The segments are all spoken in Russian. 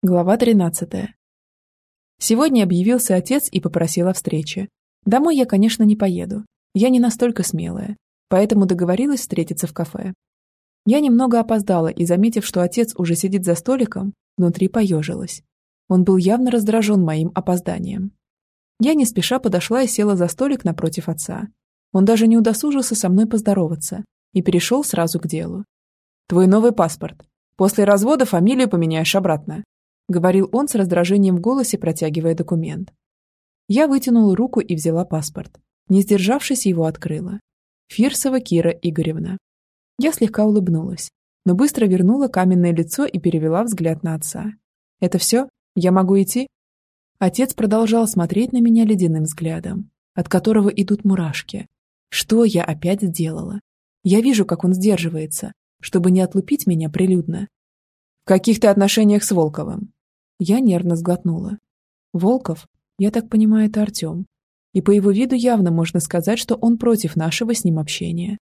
Глава 13. Сегодня объявился отец и попросил о встрече. Домой я, конечно, не поеду. Я не настолько смелая, поэтому договорилась встретиться в кафе. Я немного опоздала и, заметив, что отец уже сидит за столиком, внутри поежилась. Он был явно раздражен моим опозданием. Я не спеша подошла и села за столик напротив отца. Он даже не удосужился со мной поздороваться и перешел сразу к делу. «Твой новый паспорт. После развода фамилию поменяешь обратно. — говорил он с раздражением в голосе, протягивая документ. Я вытянула руку и взяла паспорт. Не сдержавшись, его открыла. Фирсова Кира Игоревна. Я слегка улыбнулась, но быстро вернула каменное лицо и перевела взгляд на отца. «Это все? Я могу идти?» Отец продолжал смотреть на меня ледяным взглядом, от которого идут мурашки. Что я опять сделала? Я вижу, как он сдерживается, чтобы не отлупить меня прилюдно. «В каких то отношениях с Волковым?» Я нервно сглотнула. Волков, я так понимаю, это Артем. И по его виду явно можно сказать, что он против нашего с ним общения.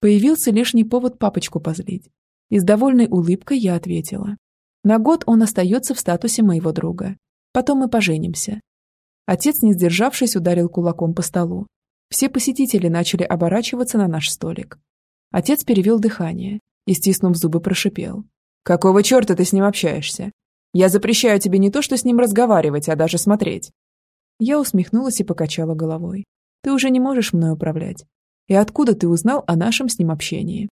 Появился лишний повод папочку позлить. И с довольной улыбкой я ответила. На год он остается в статусе моего друга. Потом мы поженимся. Отец, не сдержавшись, ударил кулаком по столу. Все посетители начали оборачиваться на наш столик. Отец перевел дыхание и, стиснув зубы, прошипел. «Какого черта ты с ним общаешься? Я запрещаю тебе не то что с ним разговаривать, а даже смотреть». Я усмехнулась и покачала головой. «Ты уже не можешь мной управлять. И откуда ты узнал о нашем с ним общении?»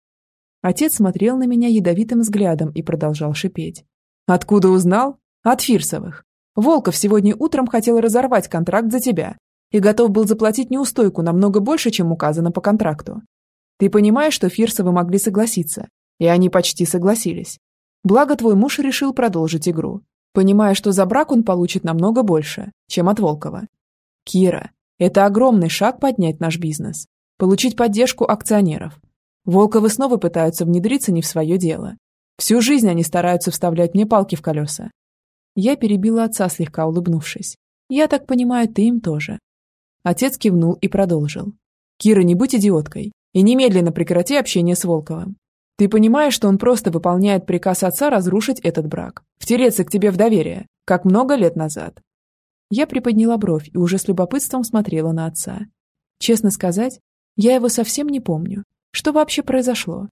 Отец смотрел на меня ядовитым взглядом и продолжал шипеть. «Откуда узнал? От Фирсовых. Волков сегодня утром хотел разорвать контракт за тебя и готов был заплатить неустойку намного больше, чем указано по контракту. Ты понимаешь, что Фирсовы могли согласиться, и они почти согласились. Благо твой муж решил продолжить игру, понимая, что за брак он получит намного больше, чем от Волкова. Кира, это огромный шаг поднять наш бизнес, получить поддержку акционеров. Волковы снова пытаются внедриться не в свое дело. Всю жизнь они стараются вставлять мне палки в колеса. Я перебила отца, слегка улыбнувшись. Я так понимаю, ты им тоже. Отец кивнул и продолжил. Кира, не будь идиоткой и немедленно прекрати общение с Волковым. Ты понимаешь, что он просто выполняет приказ отца разрушить этот брак, втереться к тебе в доверие, как много лет назад. Я приподняла бровь и уже с любопытством смотрела на отца. Честно сказать, я его совсем не помню. Что вообще произошло?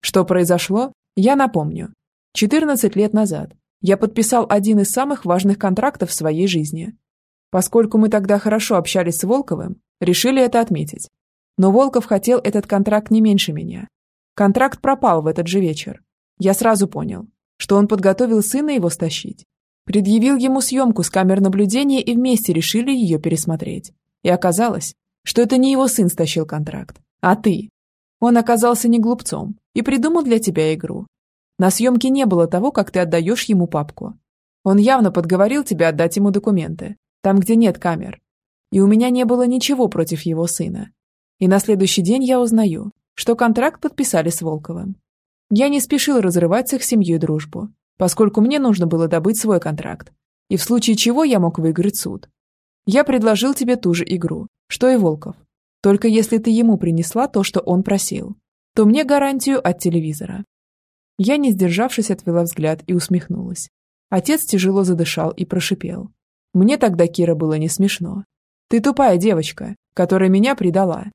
Что произошло? Я напомню. 14 лет назад я подписал один из самых важных контрактов в своей жизни. Поскольку мы тогда хорошо общались с Волковым, решили это отметить. Но Волков хотел этот контракт не меньше меня, Контракт пропал в этот же вечер. Я сразу понял, что он подготовил сына его стащить. Предъявил ему съемку с камер наблюдения и вместе решили ее пересмотреть. И оказалось, что это не его сын стащил контракт, а ты. Он оказался не глупцом и придумал для тебя игру. На съемке не было того, как ты отдаешь ему папку. Он явно подговорил тебя отдать ему документы, там, где нет камер. И у меня не было ничего против его сына. И на следующий день я узнаю, что контракт подписали с Волковым. Я не спешил разрывать с их семьей дружбу, поскольку мне нужно было добыть свой контракт, и в случае чего я мог выиграть суд. Я предложил тебе ту же игру, что и Волков. Только если ты ему принесла то, что он просил, то мне гарантию от телевизора. Я, не сдержавшись, отвела взгляд и усмехнулась. Отец тяжело задышал и прошипел. Мне тогда, Кира, было не смешно. Ты тупая девочка, которая меня предала,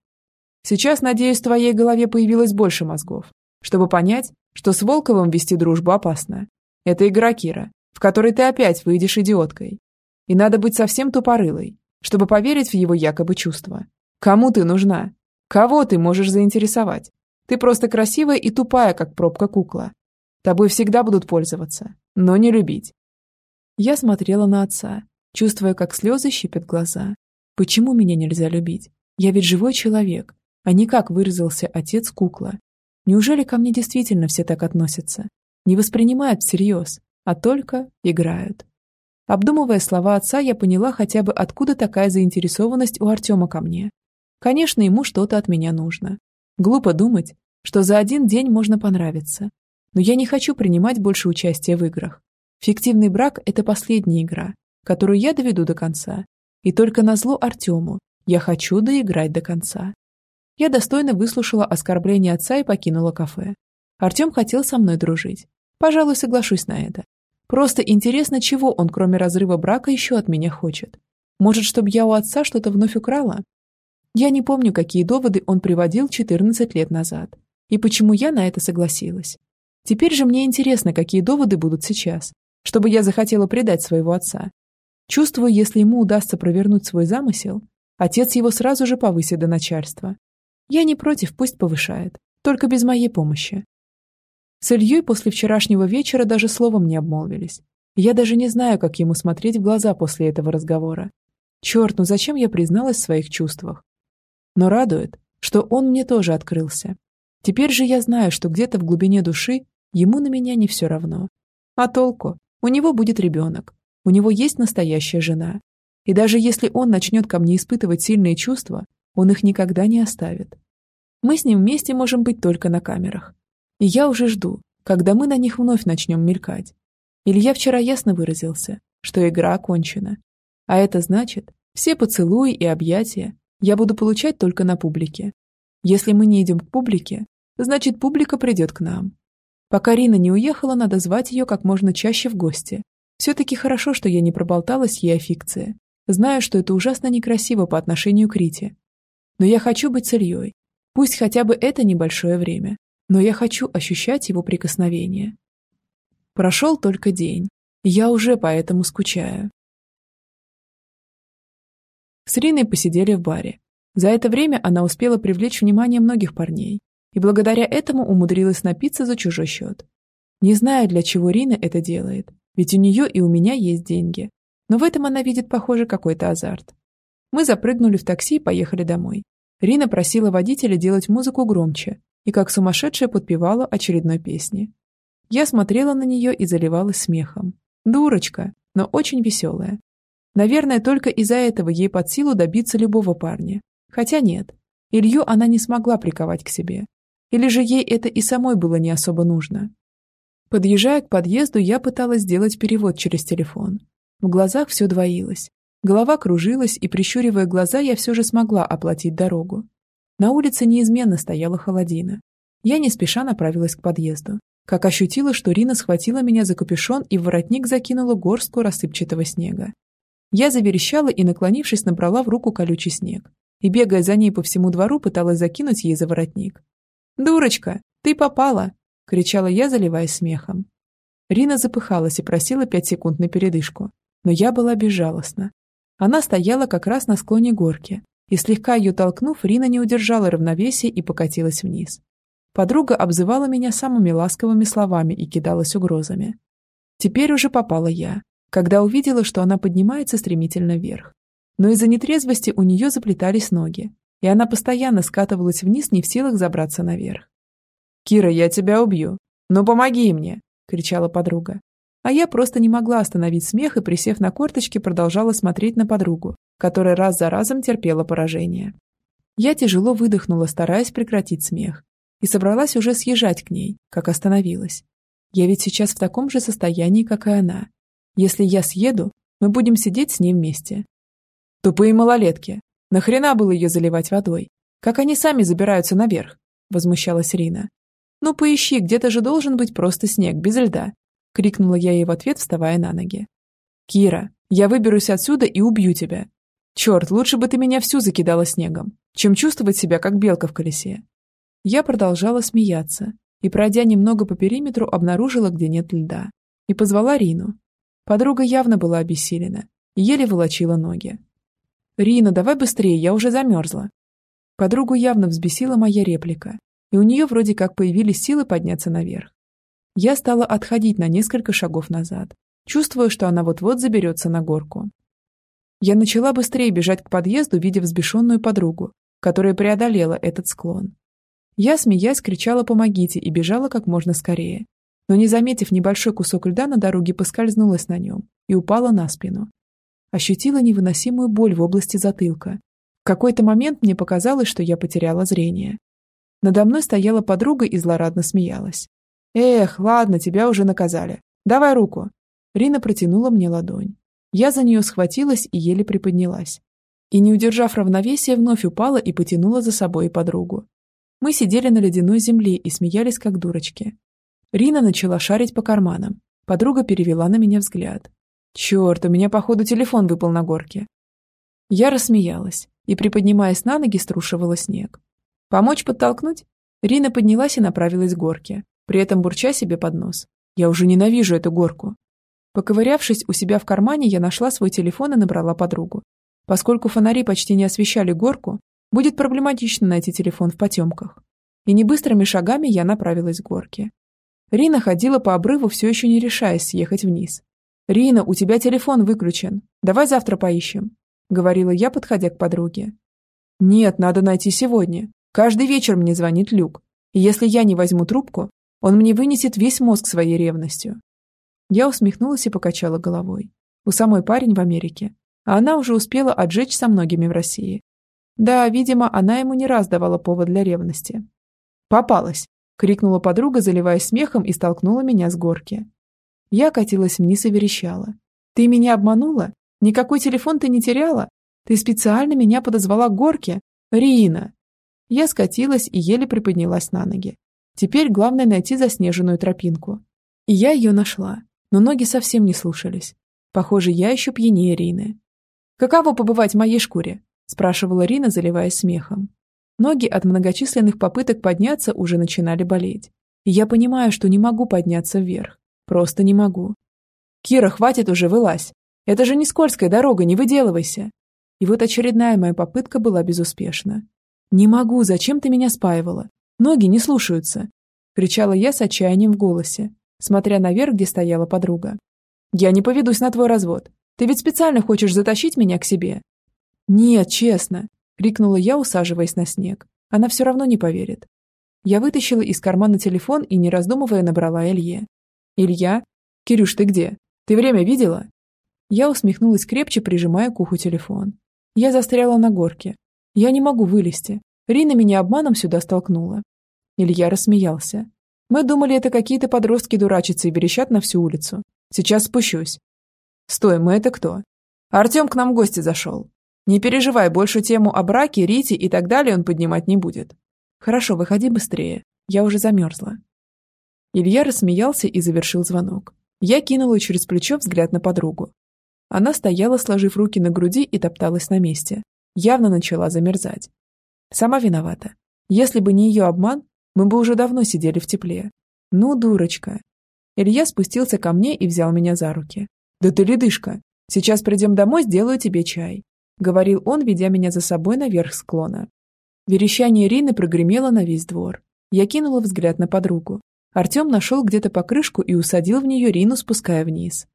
Сейчас, надеюсь, в твоей голове появилось больше мозгов, чтобы понять, что с Волковым вести дружбу опасно. Это игра Кира, в которой ты опять выйдешь идиоткой. И надо быть совсем тупорылой, чтобы поверить в его якобы чувства. Кому ты нужна? Кого ты можешь заинтересовать? Ты просто красивая и тупая, как пробка кукла. Тобой всегда будут пользоваться, но не любить. Я смотрела на отца, чувствуя, как слезы щипят глаза. Почему меня нельзя любить? Я ведь живой человек, а не как выразился отец кукла. Неужели ко мне действительно все так относятся? Не воспринимают всерьез, а только играют. Обдумывая слова отца, я поняла хотя бы, откуда такая заинтересованность у Артема ко мне. Конечно, ему что-то от меня нужно. Глупо думать, что за один день можно понравиться. Но я не хочу принимать больше участия в играх. Фиктивный брак – это последняя игра, которую я доведу до конца. И только на зло Артему я хочу доиграть до конца. Я достойно выслушала оскорбление отца и покинула кафе. Артем хотел со мной дружить. Пожалуй, соглашусь на это. Просто интересно, чего он, кроме разрыва брака, еще от меня хочет. Может, чтобы я у отца что-то вновь украла? Я не помню, какие доводы он приводил 14 лет назад. И почему я на это согласилась. Теперь же мне интересно, какие доводы будут сейчас, чтобы я захотела предать своего отца. Чувствую, если ему удастся провернуть свой замысел, отец его сразу же повысит до начальства. Я не против, пусть повышает, только без моей помощи. С Ильей после вчерашнего вечера даже словом не обмолвились. Я даже не знаю, как ему смотреть в глаза после этого разговора. Черт, ну зачем я призналась в своих чувствах? Но радует, что он мне тоже открылся. Теперь же я знаю, что где-то в глубине души ему на меня не все равно. А толку? У него будет ребенок. У него есть настоящая жена. И даже если он начнет ко мне испытывать сильные чувства, он их никогда не оставит. Мы с ним вместе можем быть только на камерах. И я уже жду, когда мы на них вновь начнем мелькать. Илья вчера ясно выразился, что игра окончена. А это значит, все поцелуи и объятия я буду получать только на публике. Если мы не идем к публике, значит публика придет к нам. Пока Рина не уехала, надо звать ее как можно чаще в гости. Все-таки хорошо, что я не проболталась ей о фикции. Знаю, что это ужасно некрасиво по отношению к Рите. Но я хочу быть с Ильей. Пусть хотя бы это небольшое время. Но я хочу ощущать его прикосновение. Прошел только день. Я уже поэтому скучаю. С Риной посидели в баре. За это время она успела привлечь внимание многих парней, и благодаря этому умудрилась напиться за чужой счет. Не знаю, для чего Рина это делает, ведь у нее и у меня есть деньги, но в этом она видит, похоже, какой-то азарт. Мы запрыгнули в такси и поехали домой. Рина просила водителя делать музыку громче и как сумасшедшая подпевала очередной песни. Я смотрела на нее и заливалась смехом. Дурочка, но очень веселая. Наверное, только из-за этого ей под силу добиться любого парня. Хотя нет, Илью она не смогла приковать к себе. Или же ей это и самой было не особо нужно. Подъезжая к подъезду, я пыталась сделать перевод через телефон. В глазах все двоилось. Голова кружилась, и, прищуривая глаза, я все же смогла оплатить дорогу. На улице неизменно стояла холодина. Я не спеша направилась к подъезду. Как ощутила, что Рина схватила меня за капюшон и в воротник закинула горстку рассыпчатого снега. Я заверещала и, наклонившись, набрала в руку колючий снег. И, бегая за ней по всему двору, пыталась закинуть ей за воротник. «Дурочка, ты попала!» — кричала я, заливаясь смехом. Рина запыхалась и просила пять секунд на передышку. Но я была безжалостна. Она стояла как раз на склоне горки, и, слегка ее толкнув, Рина не удержала равновесия и покатилась вниз. Подруга обзывала меня самыми ласковыми словами и кидалась угрозами. Теперь уже попала я, когда увидела, что она поднимается стремительно вверх. Но из-за нетрезвости у нее заплетались ноги, и она постоянно скатывалась вниз, не в силах забраться наверх. «Кира, я тебя убью! Ну помоги мне!» – кричала подруга. А я просто не могла остановить смех и, присев на корточки, продолжала смотреть на подругу, которая раз за разом терпела поражение. Я тяжело выдохнула, стараясь прекратить смех, и собралась уже съезжать к ней, как остановилась. Я ведь сейчас в таком же состоянии, как и она, если я съеду, мы будем сидеть с ней вместе. Тупые малолетки. Нахрена было ее заливать водой? Как они сами забираются наверх? Возмущалась Рина. Ну поищи, где-то же должен быть просто снег, без льда. Крикнула я ей в ответ, вставая на ноги. Кира, я выберусь отсюда и убью тебя. Черт, лучше бы ты меня всю закидала снегом, чем чувствовать себя, как белка в колесе. Я продолжала смеяться и, пройдя немного по периметру, обнаружила, где нет льда, и позвала Рину, Подруга явно была обессилена и еле волочила ноги. «Рина, давай быстрее, я уже замерзла». Подругу явно взбесила моя реплика, и у нее вроде как появились силы подняться наверх. Я стала отходить на несколько шагов назад, чувствуя, что она вот-вот заберется на горку. Я начала быстрее бежать к подъезду, видя взбешенную подругу, которая преодолела этот склон. Я, смеясь, кричала «помогите» и бежала как можно скорее, но, не заметив небольшой кусок льда на дороге, поскользнулась на нем и упала на спину. Ощутила невыносимую боль в области затылка. В какой-то момент мне показалось, что я потеряла зрение. Надо мной стояла подруга и злорадно смеялась. «Эх, ладно, тебя уже наказали. Давай руку». Рина протянула мне ладонь. Я за нее схватилась и еле приподнялась. И, не удержав равновесия, вновь упала и потянула за собой подругу. Мы сидели на ледяной земле и смеялись, как дурочки. Рина начала шарить по карманам. Подруга перевела на меня взгляд. Черт, у меня, походу, телефон выпал на горке. Я рассмеялась и, приподнимаясь на ноги, струшивала снег. Помочь подтолкнуть? Рина поднялась и направилась к горке, при этом бурча себе под нос. Я уже ненавижу эту горку. Поковырявшись у себя в кармане, я нашла свой телефон и набрала подругу. Поскольку фонари почти не освещали горку, будет проблематично найти телефон в потемках. И небыстрыми шагами я направилась к горке. Рина ходила по обрыву, все еще не решаясь съехать вниз. «Рина, у тебя телефон выключен. Давай завтра поищем», — говорила я, подходя к подруге. «Нет, надо найти сегодня. Каждый вечер мне звонит Люк. И если я не возьму трубку, он мне вынесет весь мозг своей ревностью. Я усмехнулась и покачала головой. У самой парень в Америке, а она уже успела отжечь со многими в России. Да, видимо, она ему не раз давала повод для ревности. «Попалась!» — крикнула подруга, заливаясь смехом, и столкнула меня с горки. Я катилась вниз и верещала. «Ты меня обманула? Никакой телефон ты не теряла? Ты специально меня подозвала к горке? Рина!» Я скатилась и еле приподнялась на ноги. Теперь главное найти заснеженную тропинку. И я ее нашла но ноги совсем не слушались. Похоже, я еще пьянее Рины. «Каково побывать в моей шкуре?» – спрашивала Рина, заливаясь смехом. Ноги от многочисленных попыток подняться уже начинали болеть. И я понимаю, что не могу подняться вверх. Просто не могу. «Кира, хватит уже, вылазь! Это же не скользкая дорога, не выделывайся!» И вот очередная моя попытка была безуспешна. «Не могу, зачем ты меня спаивала? Ноги не слушаются!» – кричала я с отчаянием в голосе, смотря наверх, где стояла подруга. «Я не поведусь на твой развод. Ты ведь специально хочешь затащить меня к себе?» «Нет, честно», — крикнула я, усаживаясь на снег. «Она все равно не поверит». Я вытащила из кармана телефон и, не раздумывая, набрала Илье. «Илья? Кирюш, ты где? Ты время видела?» Я усмехнулась крепче, прижимая к уху телефон. Я застряла на горке. Я не могу вылезти. Рина меня обманом сюда столкнула. Илья рассмеялся. Мы думали, это какие-то подростки дурачатся и верещат на всю улицу. Сейчас спущусь. Стой, мы это кто? Артем к нам в гости зашел. Не переживай, больше тему о браке, Рите и так далее он поднимать не будет. Хорошо, выходи быстрее. Я уже замерзла. Илья рассмеялся и завершил звонок. Я кинула через плечо взгляд на подругу. Она стояла, сложив руки на груди и топталась на месте. Явно начала замерзать. Сама виновата. Если бы не ее обман, мы бы уже давно сидели в тепле. Ну, дурочка. Илья спустился ко мне и взял меня за руки. Да ты ледышка. Сейчас придем домой, сделаю тебе чай. Говорил он, ведя меня за собой наверх склона. Верещание Ирины прогремело на весь двор. Я кинула взгляд на подругу. Артем нашел где-то покрышку и усадил в нее Рину, спуская вниз.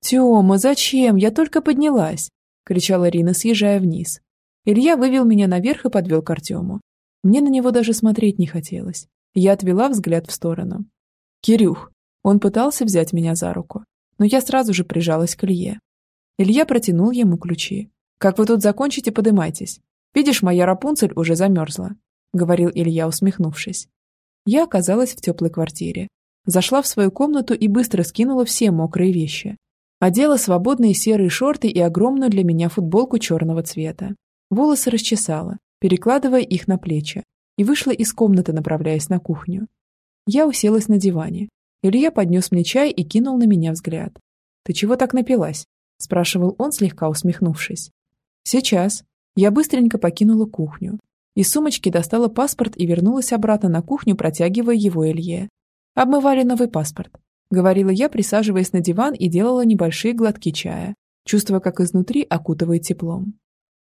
«Тема, зачем? Я только поднялась!» – кричала Рина, съезжая вниз. Илья вывел меня наверх и подвел к Артему. Мне на него даже смотреть не хотелось. Я отвела взгляд в сторону. «Кирюх!» Он пытался взять меня за руку, но я сразу же прижалась к Илье. Илья протянул ему ключи. «Как вы тут закончите, подымайтесь. Видишь, моя Рапунцель уже замерзла», — говорил Илья, усмехнувшись. Я оказалась в теплой квартире. Зашла в свою комнату и быстро скинула все мокрые вещи. Одела свободные серые шорты и огромную для меня футболку черного цвета. Волосы расчесала, перекладывая их на плечи, и вышла из комнаты, направляясь на кухню. Я уселась на диване. Илья поднес мне чай и кинул на меня взгляд. «Ты чего так напилась?» – спрашивал он, слегка усмехнувшись. «Сейчас». Я быстренько покинула кухню. Из сумочки достала паспорт и вернулась обратно на кухню, протягивая его Илье. «Обмывали новый паспорт», – говорила я, присаживаясь на диван и делала небольшие глотки чая, чувствуя, как изнутри окутывает теплом.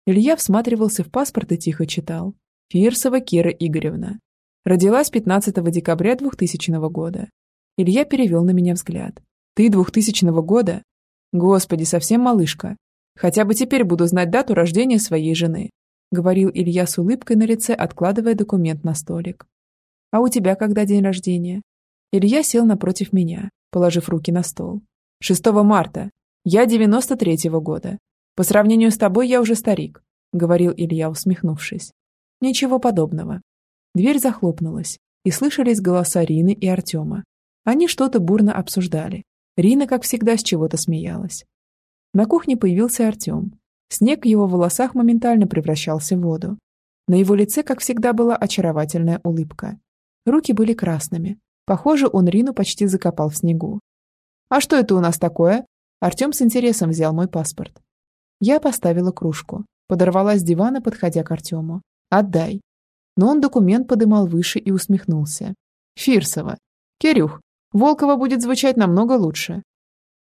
Илья всматривался в паспорт и тихо читал. Фирсова Кира Игоревна. Родилась 15 декабря 2000 года. Илья перевел на меня взгляд. «Ты 2000 года? Господи, совсем малышка. Хотя бы теперь буду знать дату рождения своей жены», говорил Илья с улыбкой на лице, откладывая документ на столик. «А у тебя когда день рождения?» Илья сел напротив меня, положив руки на стол. «6 марта. Я 93-го года. По сравнению с тобой я уже старик», — говорил Илья, усмехнувшись. «Ничего подобного». Дверь захлопнулась, и слышались голоса Рины и Артема. Они что-то бурно обсуждали. Рина, как всегда, с чего-то смеялась. На кухне появился Артем. Снег в его волосах моментально превращался в воду. На его лице, как всегда, была очаровательная улыбка. Руки были красными. Похоже, он Рину почти закопал в снегу. «А что это у нас такое?» Артем с интересом взял мой паспорт. Я поставила кружку, подорвалась с дивана, подходя к Артему. «Отдай». Но он документ подымал выше и усмехнулся. «Фирсова. Кирюх, Волкова будет звучать намного лучше».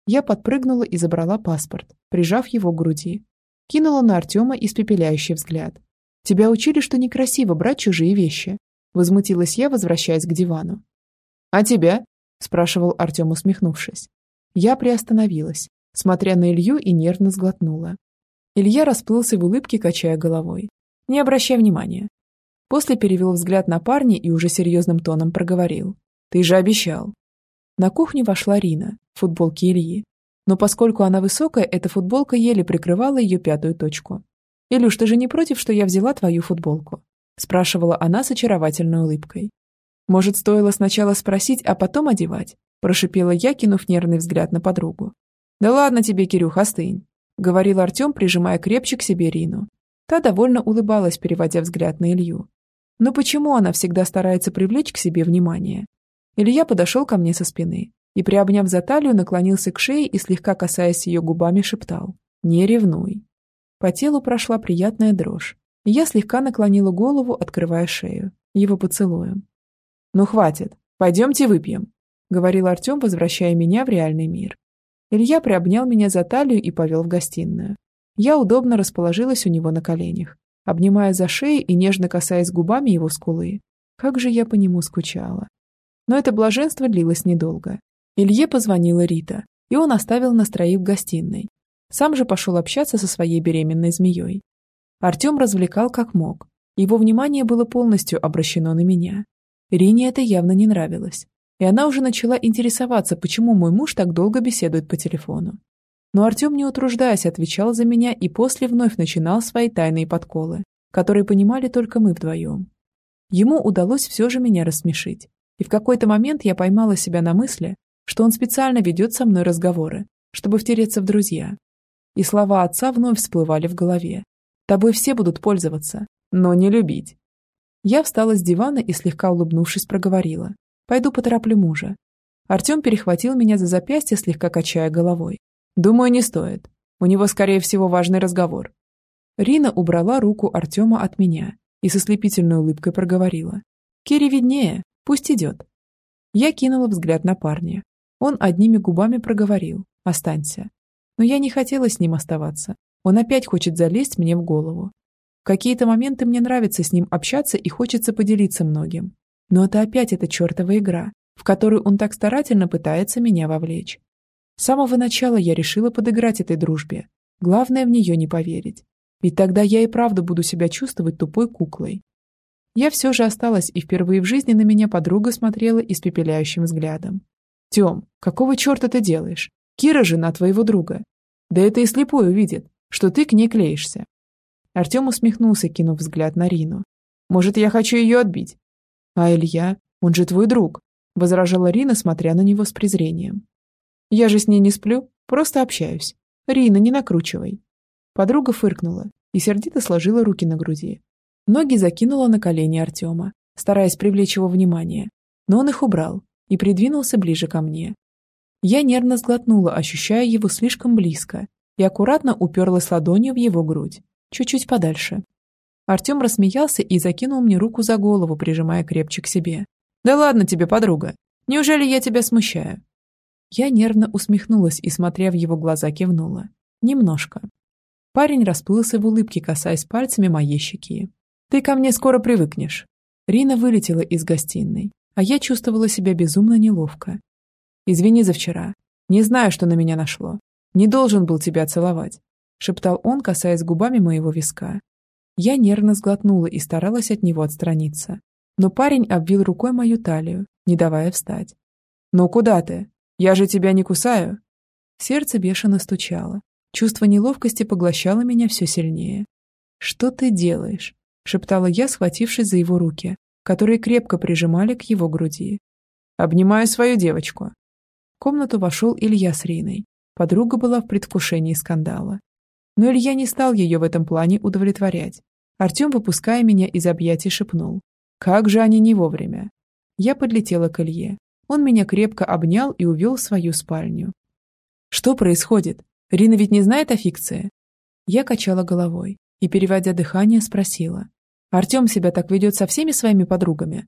Я подпрыгнула и забрала паспорт, прижав его к груди. Кинула на Артема испепеляющий взгляд. «Тебя учили, что некрасиво брать чужие вещи?» Возмутилась я, возвращаясь к дивану. «А тебя?» – спрашивал Артем, усмехнувшись. Я приостановилась, смотря на Илью и нервно сглотнула. Илья расплылся в улыбке, качая головой. «Не обращай внимания». После перевел взгляд на парня и уже серьезным тоном проговорил. «Ты же обещал». На кухню вошла Рина, в футболке Ильи. Но поскольку она высокая, эта футболка еле прикрывала ее пятую точку. «Илюш, ты же не против, что я взяла твою футболку?» спрашивала она с очаровательной улыбкой. «Может, стоило сначала спросить, а потом одевать?» прошипела я, кинув нервный взгляд на подругу. «Да ладно тебе, Кирюх, остынь», — говорил Артем, прижимая крепче к себе Рину. Та довольно улыбалась, переводя взгляд на Илью. Но почему она всегда старается привлечь к себе внимание? Илья подошел ко мне со спины и, приобняв за талию, наклонился к шее и, слегка касаясь ее губами, шептал «Не ревнуй». По телу прошла приятная дрожь, и я слегка наклонила голову, открывая шею, его поцелуем. «Ну хватит, пойдемте выпьем», — говорил Артем, возвращая меня в реальный мир. Илья приобнял меня за талию и повел в гостиную. Я удобно расположилась у него на коленях, обнимая за шею и нежно касаясь губами его скулы. Как же я по нему скучала. Но это блаженство длилось недолго. Илье позвонила Рита, и он оставил нас троих в гостиной. Сам же пошел общаться со своей беременной змеей. Артем развлекал как мог. Его внимание было полностью обращено на меня. Рине это явно не нравилось и она уже начала интересоваться, почему мой муж так долго беседует по телефону. Но Артем, не утруждаясь, отвечал за меня и после вновь начинал свои тайные подколы, которые понимали только мы вдвоем. Ему удалось все же меня рассмешить, и в какой-то момент я поймала себя на мысли, что он специально ведет со мной разговоры, чтобы втереться в друзья. И слова отца вновь всплывали в голове. «Тобой все будут пользоваться, но не любить». Я встала с дивана и, слегка улыбнувшись, проговорила. Пойду потороплю мужа. Артем перехватил меня за запястье, слегка качая головой. Думаю, не стоит. У него, скорее всего, важный разговор. Рина убрала руку Артема от меня и со слепительной улыбкой проговорила. Кире виднее, пусть идет. Я кинула взгляд на парня. Он одними губами проговорил «Останься». Но я не хотела с ним оставаться. Он опять хочет залезть мне в голову. В какие-то моменты мне нравится с ним общаться и хочется поделиться многим. Но это опять эта чертова игра, в которую он так старательно пытается меня вовлечь. С самого начала я решила подыграть этой дружбе. Главное в нее не поверить. Ведь тогда я и правда буду себя чувствовать тупой куклой. Я все же осталась, и впервые в жизни на меня подруга смотрела испепеляющим взглядом. «Тем, какого черта ты делаешь? Кира жена твоего друга. Да это и слепой увидит, что ты к ней клеишься». Артем усмехнулся, кинув взгляд на Рину. «Может, я хочу ее отбить? «А Илья? Он же твой друг», – возражала Рина, смотря на него с презрением. «Я же с ней не сплю, просто общаюсь. Рина, не накручивай». Подруга фыркнула и сердито сложила руки на груди. Ноги закинула на колени Артема, стараясь привлечь его внимание, но он их убрал и придвинулся ближе ко мне. Я нервно сглотнула, ощущая его слишком близко, и аккуратно уперлась ладонью в его грудь, чуть-чуть подальше. Артем рассмеялся и закинул мне руку за голову, прижимая крепче к себе. «Да ладно тебе, подруга. Неужели я тебя смущаю?» Я нервно усмехнулась и, смотря в его глаза, кивнула. «Немножко». Парень расплылся в улыбке, касаясь пальцами моей щеки. «Ты ко мне скоро привыкнешь». Рина вылетела из гостиной, а я чувствовала себя безумно неловко. «Извини за вчера. Не знаю, что на меня нашло. Не должен был тебя целовать», — шептал он, касаясь губами моего виска. Я нервно сглотнула и старалась от него отстраниться. Но парень обвил рукой мою талию, не давая встать. «Ну куда ты? Я же тебя не кусаю!» Сердце бешено стучало. Чувство неловкости поглощало меня все сильнее. «Что ты делаешь?» — шептала я, схватившись за его руки, которые крепко прижимали к его груди. «Обнимаю свою девочку». В комнату вошел Илья с Риной. Подруга была в предвкушении скандала. Но Илья не стал ее в этом плане удовлетворять. Артем, выпуская меня из объятий, шепнул. «Как же они не вовремя!» Я подлетела к Илье. Он меня крепко обнял и увел в свою спальню. Что происходит? Рина ведь не знает о фикции? Я качала головой и, переводя дыхание, спросила. Артем себя так ведет со всеми своими подругами?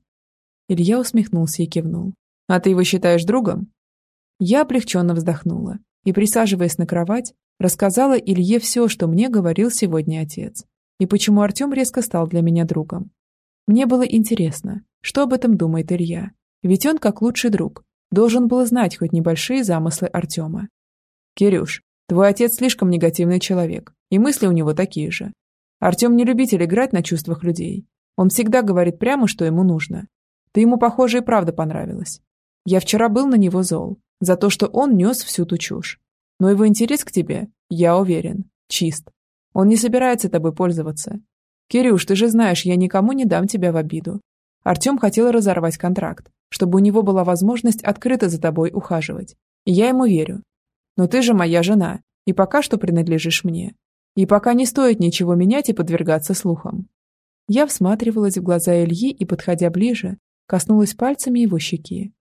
Илья усмехнулся и кивнул. А ты его считаешь другом? Я облегченно вздохнула и, присаживаясь на кровать, рассказала Илье все, что мне говорил сегодня отец, и почему Артем резко стал для меня другом. Мне было интересно, что об этом думает Илья, ведь он, как лучший друг, должен был знать хоть небольшие замыслы Артема. «Кирюш, твой отец слишком негативный человек, и мысли у него такие же. Артем не любитель играть на чувствах людей. Он всегда говорит прямо, что ему нужно. Ты ему, похоже, и правда понравилась. Я вчера был на него зол, за то, что он нес всю ту чушь. Но его интерес к тебе, я уверен, чист. Он не собирается тобой пользоваться. Кирюш, ты же знаешь, я никому не дам тебя в обиду. Артем хотел разорвать контракт, чтобы у него была возможность открыто за тобой ухаживать. И я ему верю. Но ты же моя жена, и пока что принадлежишь мне. И пока не стоит ничего менять и подвергаться слухам. Я всматривалась в глаза Ильи и, подходя ближе, коснулась пальцами его щеки.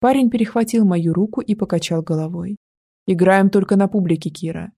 Парень перехватил мою руку и покачал головой. «Играем только на публике, Кира.